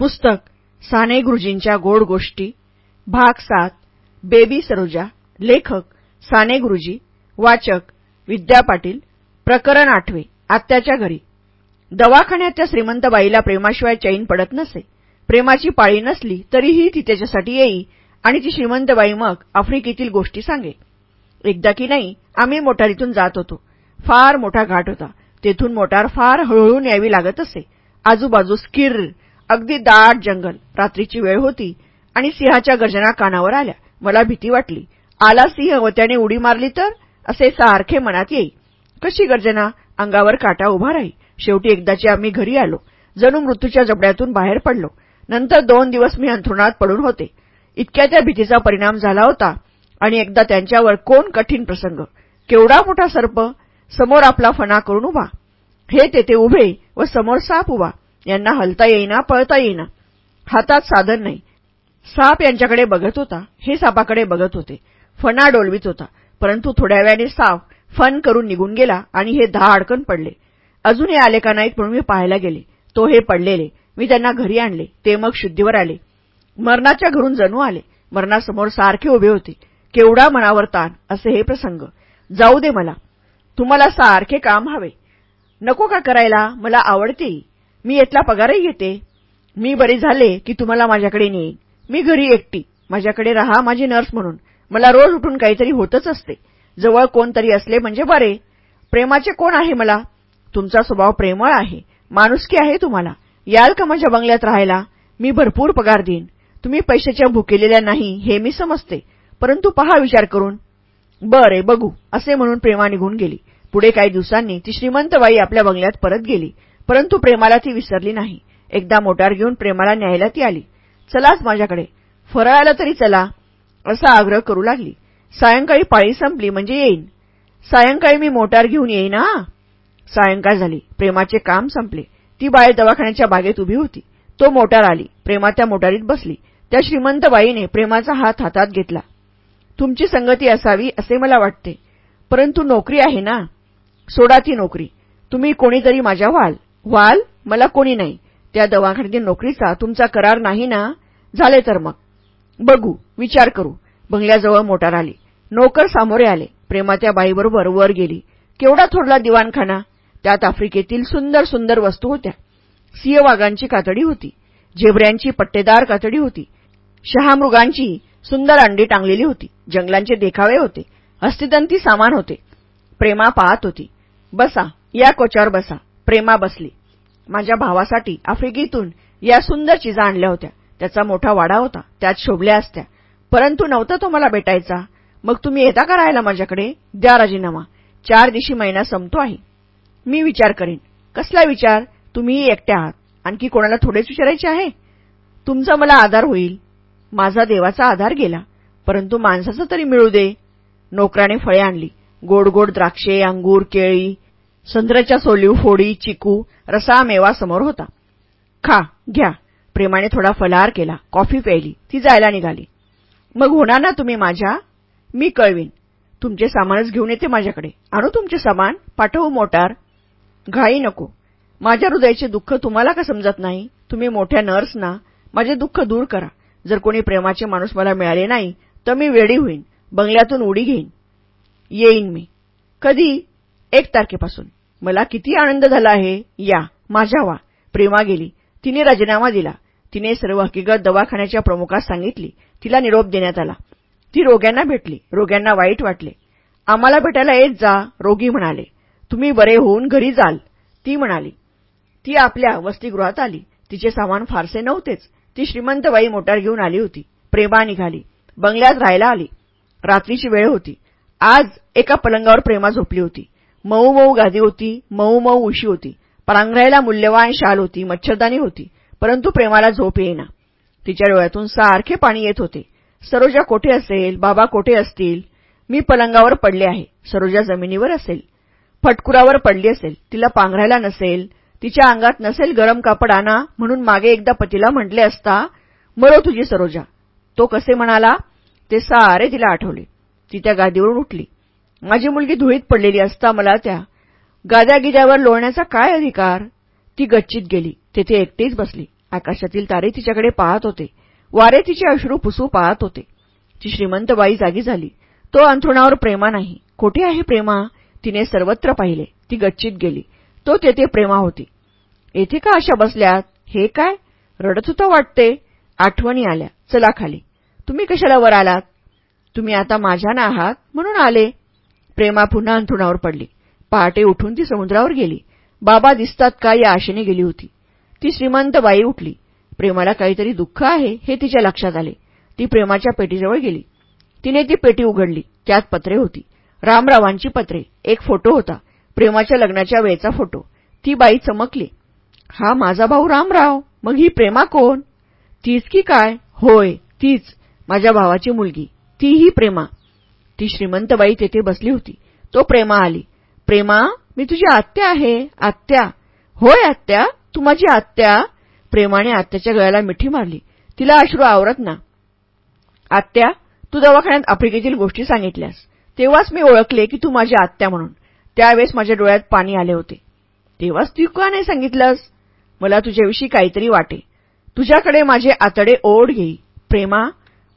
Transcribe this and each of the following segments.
पुस्तक साने गुरुजींच्या गोड गोष्टी भाग सात बेबी सरोजा लेखक साने गुरुजी वाचक विद्या पाटील प्रकरण आठवे आत्याच्या घरी. दवाखान्यात त्या श्रीमंत बाईला प्रेमाशिवाय चैन पडत नसे. प्रेमाची पाळी नसली तरीही ती त्याच्यासाठी येई आणि ती श्रीमंत बाई मग आफ्रिकेतील गोष्टी सांगे. एकदा की नाही आम्ही मोटारीतून जात होतो. फार मोठा घाट होता. तेथून मोटार फार हळूहळू न्यावी लागत असे. आजूबाजूस किर्र अगदी दाट जंगल. रात्रीची वेळ होती आणि सिंहाच्या गर्जना कानावर आल्या. मला भीती वाटली. आला सिंह व त्याने उडी मारली तर? असे सारखे मनात येई. कशी गर्जना? अंगावर काटा उभा राही. शेवटी एकदाची आम्ही घरी आलो. जणू मृत्यूच्या जबड्यातून बाहेर पडलो. नंतर दोन दिवस मी अंथरुणात पडून होते. इतक्या त्या भीतीचा परिणाम झाला होता आणि एकदा त्यांच्यावर कोण कठीण प्रसंग? केवढा मोठा सर्प? समोर आपला फणा करून उभा. हे तेथे उभे व समोर साप उभा. यांना हलता येईना पळता येईना. हातात साधन नाही. साप यांच्याकडे बघत होता. हे सापाकडे बघत होते. फणा डोलवीत होता. परंतु थोड्या वेळाने साप फन करून निघून गेला आणि हे दहा अडकन पडले. अजून हे आले का नाहीत म्हणून मी पाहायला गेले. तो हे पडलेले. मी त्यांना घरी आणले. ते मग शुद्धीवर आले. मरणाच्या घरून जणू आले. मरणासमोर सारखे उभे होते. केवढा मनावर ताण असे हे प्रसंग. जाऊ दे मला. तुम्हाला सारखे काम हवे. नको का करायला? मला आवडते. मी येतला पगारही घेते मी बरे झाले की तुम्हाला माझ्याकडे नेईन. मी घरी एकटी. माझ्याकडे रहा माझी नर्स म्हणून. मला रोज उठून काहीतरी होतच असते. जवळ कोणतरी असले म्हणजे बरे. प्रेमाचे कोण आहे मला? तुमचा स्वभाव प्रेमळ आहे. माणुसकी आहे तुम्हाला. याल का माझ्या बंगल्यात राहायला? मी भरपूर पगार देईन. तुम्ही पैशाच्या भुकेलेल्या नाही हे मी समजते. परंतु पहा विचार करून. बरे बघू असे म्हणून प्रेमा निघून गेली. पुढे काही दिवसांनी ती श्रीमंत बाई आपल्या बंगल्यात परत गेली. परंतु प्रेमाला ती विसरली नाही. एकदा मोटार घेऊन प्रेमाला न्यायला ती आली. चलाच माझ्याकडे. फराळाला तरी चला असा आग्रह करू लागली. सायंकाळी पाळी संपली म्हणजे येईन. सायंकाळी मी मोटार घेऊन येईन हा? सायंकाळ झाली. प्रेमाचे काम संपले. ती बाई दवाखान्याच्या बागेत उभी होती. तो मोटार आली. प्रेमा त्या मोटारीत बसली. त्या श्रीमंत बाईने प्रेमाचा हात हातात घेतला. तुमची संगती असावी असे मला वाटते. परंतु नोकरी आहे ना? सोडा ती नोकरी. तुम्ही कोणीतरी माझ्या व्हाल व्हाल मला कोणी नाही. त्या दवाखान्यातील नोकरीचा तुमचा करार नाही ना? झाले तर मग. बघू विचार करू. बंगल्याजवळ मोटार आली. नोकर सामोरे आले. प्रेमा त्या बाईबरोबर वर गेली. केवढा थोडला दिवाणखाना? त्यात आफ्रिकेतील सुंदर सुंदर वस्तू होत्या. सिंहवाघांची कातडी होती. झेबऱ्यांची पट्टेदार कातडी होती. शहामृगांची सुंदर अंडी टांगलेली होती. जंगलांचे देखावे होते. हस्तिदंती सामान होते. प्रेमा पाहत होती. बसा या कोचावर बसा. प्रेमा बसली. माझ्या भावासाठी आफ्रिकेतून या सुंदर चिजा आणल्या होत्या. त्याचा मोठा वाडा होता. त्यात शोभल्या असत्या. परंतु नव्हता तो मला भेटायचा. मग तुम्ही येता का राहायला माझ्याकडे? द्या राजीनामा. चार दिवशी महिना संपतो आहे. मी विचार करीन. कसला विचार? तुम्हीही एकट्या आहात. आणखी कोणाला थोडेच विचारायचे आहे? तुमचा मला आधार होईल. माझा देवाचा आधार गेला. परंतु माणसाचं तरी मिळू दे. नोकराने फळे आणली. गोड गोड द्राक्षे अंगूर केळी संत्र्याच्या सोलीव फोडी चिकू रसा मेवा समोर होता. खा घ्या. प्रेमाने थोडा फलाहार केला. कॉफी प्यायली. ती जायला निघाली. मग होणार ना तुम्ही माझ्या? मी कळवीन. तुमचे सामानच घेऊन येते माझ्याकडे. आणू तुमचे सामान? पाठवू मोटार? घाई नको. माझ्या हृदयाचे दुःख तुम्हाला का समजत नाही? तुम्ही मोठ्या नर्सना माझे दुःख दूर करा. जर कोणी प्रेमाचे माणूस मला मिळाले नाही तर मी वेडी होईन. बंगल्यातून उडी घेईन. येईन मी. कधी? एक तारखेपासून. मला किती आनंद झाला आहे. या माझ्या वा प्रेमा गेली. तिने राजीनामा दिला. तिने सर्व हकीकत दवाखान्याच्या प्रमुखास सांगितली. तिला निरोप देण्यात आला. ती रोग्यांना भेटली. रोग्यांना वाईट वाटले. आम्हाला भेटायला येत जा रोगी म्हणाले. तुम्ही बरे होऊन घरी जाल ती म्हणाली. ती आपल्या वसतिगृहात आली. तिचे सामान फारसे नव्हतेच. ती श्रीमंत बाई मोटार घेऊन आली होती. प्रेमा निघाली. बंगल्यात राहायला आली. रात्रीची वेळ होती. आज एका पलंगावर प्रेमा झोपली होती. मऊ मऊ गादी होती मऊ मऊ उशी होती. परांघरायला मूल्यवान शाल होती मच्छरदानी होती. परंतु प्रेमाला झोप येईना. तिच्या डोळ्यातून सारखे पाणी येत होते. सरोजा कोठे असेल? बाबा कोठे असतील? मी पलंगावर पडले आहे. सरोजा जमिनीवर असेल. फटकुरावर पडली असेल. तिला पांघरायला नसेल. तिच्या अंगात नसेल गरम कापड आणा म्हणून मागे एकदा पतीला म्हटले असता मरो तुझी सरोजा. तो कसे म्हणाला? ते सारे तिला आठवले. ती त्या गादीवरून उठली. माझी मुलगी धुळीत पडलेली असता मला त्या गाद्यागिद्यावर लोळण्याचा काय अधिकार? ती गच्चीत गेली. तेथे एकटीच बसली. आकाशातील तारे तिच्याकडे पाहत होते. वारे तिचे अश्रू पुसू पाहत होते. ती श्रीमंत बाई जागी झाली. तो अंथरुणावर प्रेमा नाही. कोठे आहे प्रेमा? तिने सर्वत्र पाहिले. ती गच्चीत गेली. तो तेथे प्रेमा होती. येथे का अशा बसल्यात? हे काय? रडत होता वाटते. आठवणी आल्या. चला खाली. तुम्ही कशाला वर आलात? तुम्ही आता माझ्या ना आहात? म्हणून आले. प्रेमा पुन्हा अंथरुणावर पडली. पहाटे उठून ती समुद्रावर गेली. बाबा दिसतात का या आशेने गेली होती. ती श्रीमंत बाई उठली. प्रेमाला काहीतरी दुःख आहे हे तिच्या लक्षात आले. ती प्रेमाच्या पेटीजवळ गेली. तिने ती पेटी उघडली. त्यात पत्रे होती. रामरावांची पत्रे. एक फोटो होता. प्रेमाच्या लग्नाच्या वेळचा फोटो. ती बाई चमकली. हा माझा भाऊ रामराव. मग ही प्रेमा कोण? तीच की काय? होय तीच. माझ्या भावाची मुलगी. तीही प्रेमा. ती श्रीमंत बाई तेथे बसली होती. तो प्रेमा आली. प्रेमा मी तुझी आत्या आहे. आत्या. होय आत्या. तू माझी आत्या. प्रेमाने आत्याच्या गळ्याला मिठी मारली. तिला अश्रू आवरत ना. आत्या तू दवाखान्यात आफ्रिकेतील गोष्टी सांगितल्यास. तेव्हाच मी ओळखले की तू माझी आत्या म्हणून. त्यावेळेस माझ्या डोळ्यात पाणी आले होते. तेव्हाच तू का नाही सांगितलंस? मला तुझ्याविषयी काहीतरी वाटे. तुझ्याकडे माझे आतडे ओढ घेई. प्रेमा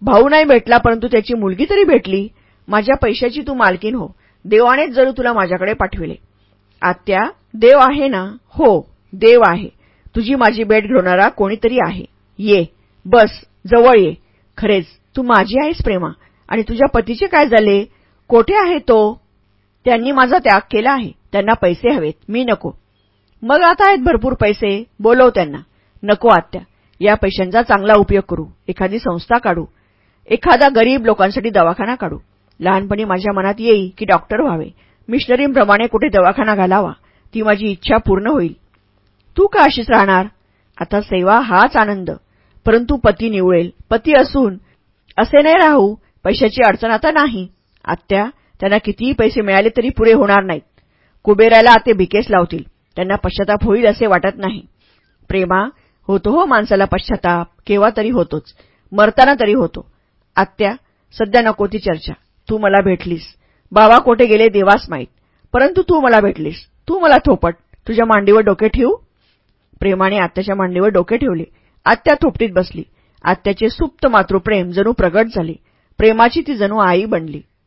भाऊ नाही भेटला परंतु त्याची मुलगी तरी भेटली. माझ्या पैशाची तू मालकीन हो. देवानेच जरूर तुला माझ्याकडे पाठविले. आत्या देव आहे ना? हो देव आहे. तुझी माझी भेट घेणारा कोणीतरी आहे. ये बस जवळ ये. खरेच तू माझी आहेस प्रेमा. आणि तुझ्या पतीचे काय झाले? कोठे आहे तो? त्यांनी माझा त्याग केला आहे. त्यांना पैसे हवेत. मी नको. मग आता आहेत भरपूर पैसे. बोलव त्यांना. नको आत्या. या पैशांचा चांगला उपयोग करू. एखादी संस्था काढू. एखादा गरीब लोकांसाठी दवाखाना काढू. लहानपणी माझ्या मनात येई की डॉक्टर व्हावे. मिशनरींप्रमाणे कुठे दवाखाना घालावा. ती माझी इच्छा पूर्ण होईल. तू का अशीच राहणार? आता सेवा हाच आनंद. परंतु पती निवळेल. पती असून असे नाही राहू. पैशाची अडचण आता नाही. आत्या त्यांना कितीही पैसे मिळाले तरी पुरे होणार नाहीत. कुबेराला ते भिकेस लावतील. त्यांना पश्चाताप होईल असे वाटत नाही. प्रेमा होतो हो माणसाला पश्चाताप. केव्हा तरी होतोच. मरताना तरी होतो. आत्या सध्या नको ती चर्चा. तू मला भेटलीस. बाबा कोठे गेले देवास माहीत. परंतु तू मला भेटलीस. तू मला थोपट. तुझ्या मांडीवर डोके ठेवू? प्रेमाने आत्याच्या मांडीवर डोके ठेवले. आत्या थोपटीत बसली. आत्याचे सुप्त मातृप्रेम जणू प्रगट झाले. प्रेमाची ती जणू आई बनली.